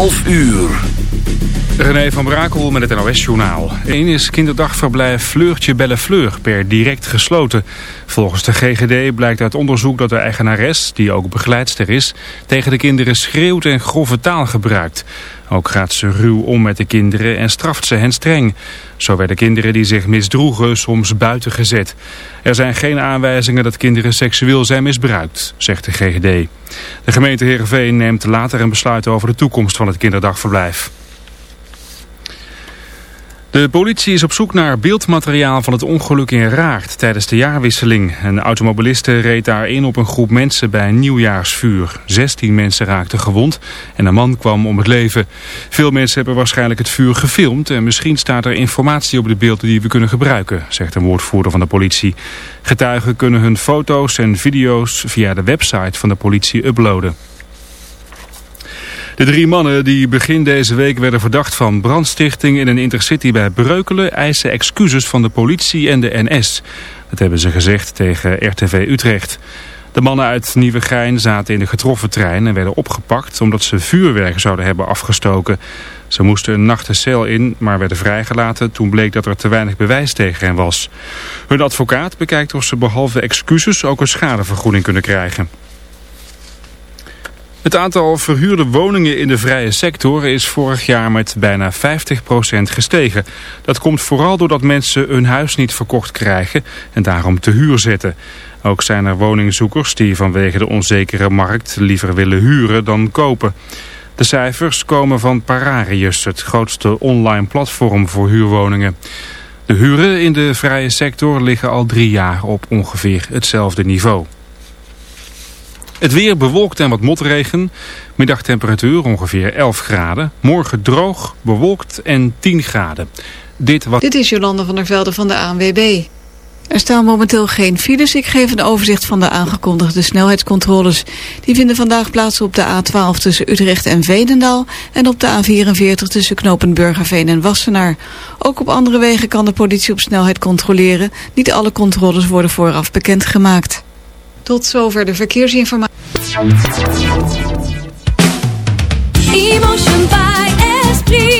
11 uur. René van Brakel met het NOS-journaal. Eén is kinderdagverblijf Fleurtje Bellefleur per direct gesloten. Volgens de GGD blijkt uit onderzoek dat de eigenares, die ook begeleidster is... tegen de kinderen schreeuwt en grove taal gebruikt. Ook gaat ze ruw om met de kinderen en straft ze hen streng. Zo werden kinderen die zich misdroegen soms buiten gezet. Er zijn geen aanwijzingen dat kinderen seksueel zijn misbruikt, zegt de GGD. De gemeente Heerenveen neemt later een besluit over de toekomst van het kinderdagverblijf. De politie is op zoek naar beeldmateriaal van het ongeluk in Raart tijdens de jaarwisseling. Een automobiliste reed daarin op een groep mensen bij een nieuwjaarsvuur. 16 mensen raakten gewond en een man kwam om het leven. Veel mensen hebben waarschijnlijk het vuur gefilmd en misschien staat er informatie op de beelden die we kunnen gebruiken, zegt een woordvoerder van de politie. Getuigen kunnen hun foto's en video's via de website van de politie uploaden. De drie mannen die begin deze week werden verdacht van brandstichting in een intercity bij Breukelen eisen excuses van de politie en de NS. Dat hebben ze gezegd tegen RTV Utrecht. De mannen uit Nieuwegein zaten in de getroffen trein en werden opgepakt omdat ze vuurwerk zouden hebben afgestoken. Ze moesten een nacht de cel in, maar werden vrijgelaten toen bleek dat er te weinig bewijs tegen hen was. Hun advocaat bekijkt of ze behalve excuses ook een schadevergoeding kunnen krijgen. Het aantal verhuurde woningen in de vrije sector is vorig jaar met bijna 50% gestegen. Dat komt vooral doordat mensen hun huis niet verkocht krijgen en daarom te huur zetten. Ook zijn er woningzoekers die vanwege de onzekere markt liever willen huren dan kopen. De cijfers komen van Pararius, het grootste online platform voor huurwoningen. De huren in de vrije sector liggen al drie jaar op ongeveer hetzelfde niveau. Het weer bewolkt en wat motregen. Middagtemperatuur ongeveer 11 graden. Morgen droog, bewolkt en 10 graden. Dit, wat... Dit is Jolande van der Velde van de ANWB. Er staan momenteel geen files. Ik geef een overzicht van de aangekondigde snelheidscontroles. Die vinden vandaag plaats op de A12 tussen Utrecht en Veenendaal... en op de A44 tussen Knopenburgerveen en Wassenaar. Ook op andere wegen kan de politie op snelheid controleren. Niet alle controles worden vooraf bekendgemaakt. Tot zover de verkeersinformatie. Emotion by Esprit.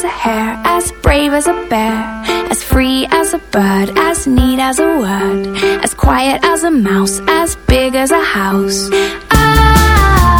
as a hare, as brave as a bear, as free as a bird, as neat as a word, as quiet as a mouse, as big as a house. Ah.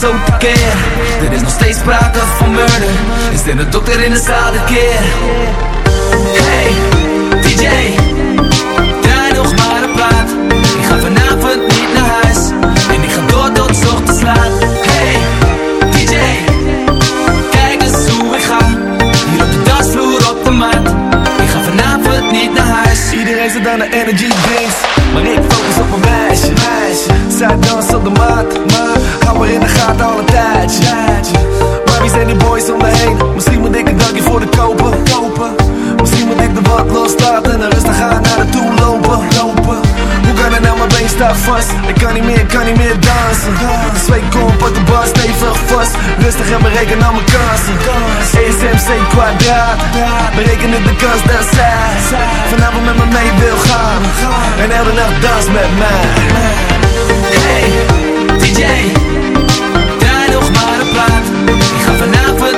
Zo tekeer Er is nog steeds sprake van murder. Is dit een dokter in de zaal de keer. Hey, DJ Draai nog maar een plaat. Ik ga vanavond niet naar huis. En ik ga door tot ochtends laat. Hey, DJ Kijk eens hoe ik ga Hier op de dansvloer op de mat. Ik ga vanavond niet naar huis. Iedereen zit aan de energy drinks. Maar ik focus op een meisje, meisje. Zij danst op de mat, maar Hou haar in de gaten al een tijdje. Maar wie zijn die boys om me heen? Misschien moet ik een dankje voor de kopen, Misschien moet ik de wat loslaten En rustig gaan naar de toe lopen, lopen. Hoe kan het nou, mijn been staat vast? Ik kan niet meer, kan niet meer dansen. De zweet komt op de bar, stevig vast. Rustig en bereken al mijn kansen. ESMC kwadraat. Berekenen de kans dat zij Vanavond met me mee wil gaan. En elke nacht dans met mij Hey, DJ Draai nog maar een plaat. Ik ga vanavond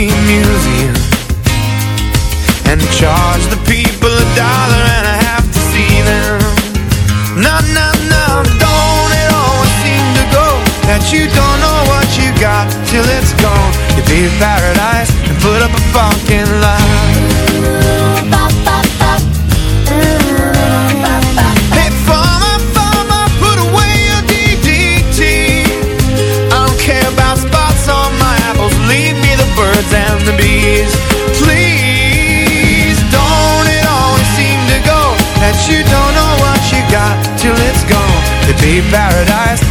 know what you got till it's gone. You pay paradise and put up a fucking lie. Hey, farmer, farmer, put away your DDT. I don't care about spots on my apples. Leave me the birds and the bees. Please, don't it always seem to go that you don't know what you got till it's gone? They pay paradise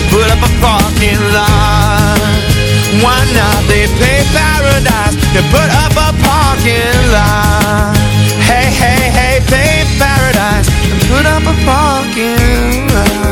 put up a fucking line Why not? They pay paradise. To put up a parking lot. Hey, hey, hey, pay paradise. And put up a parking lot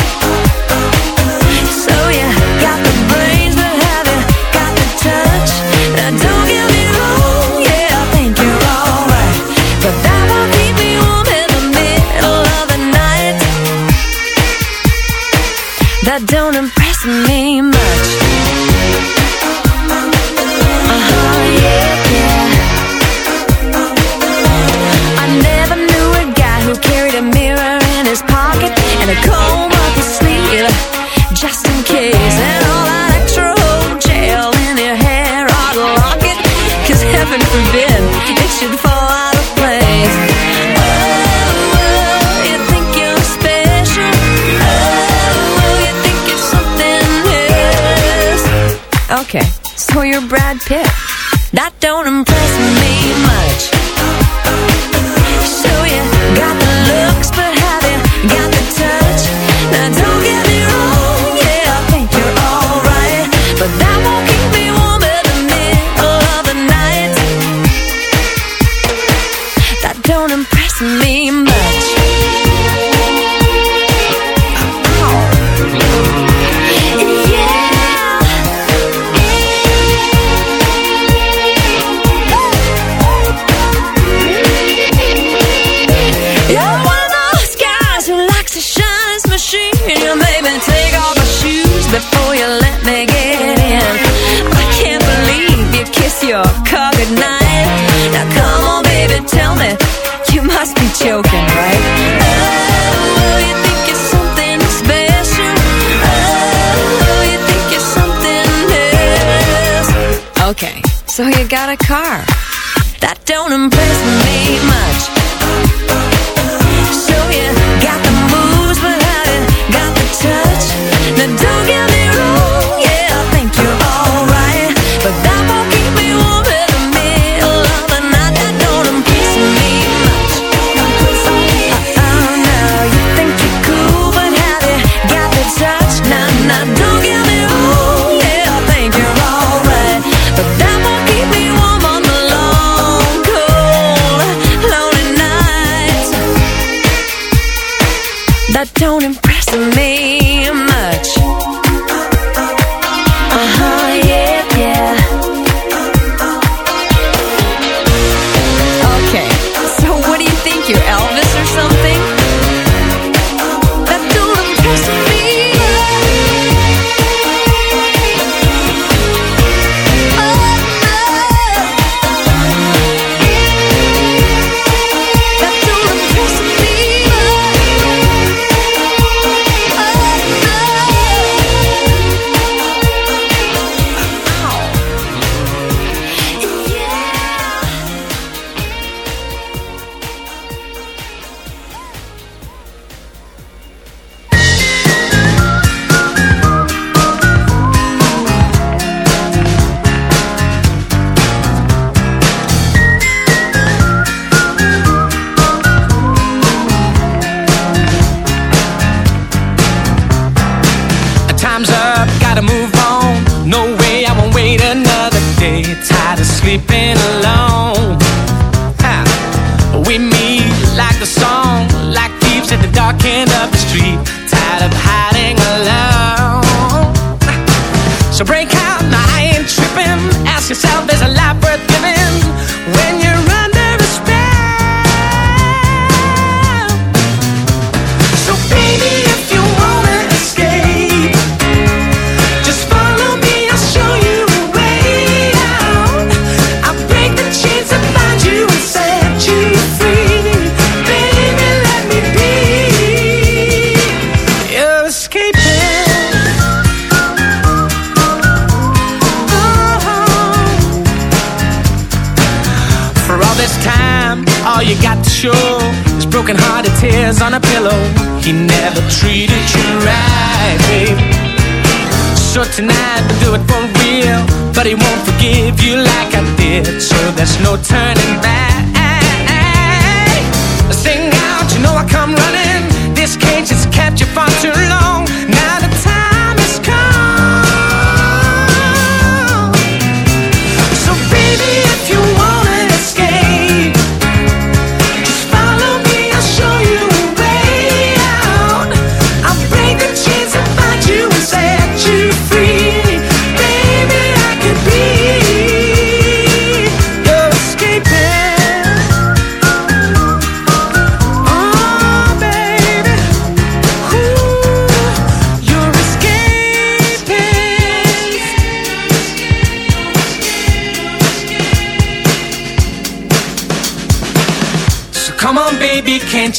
got the brain.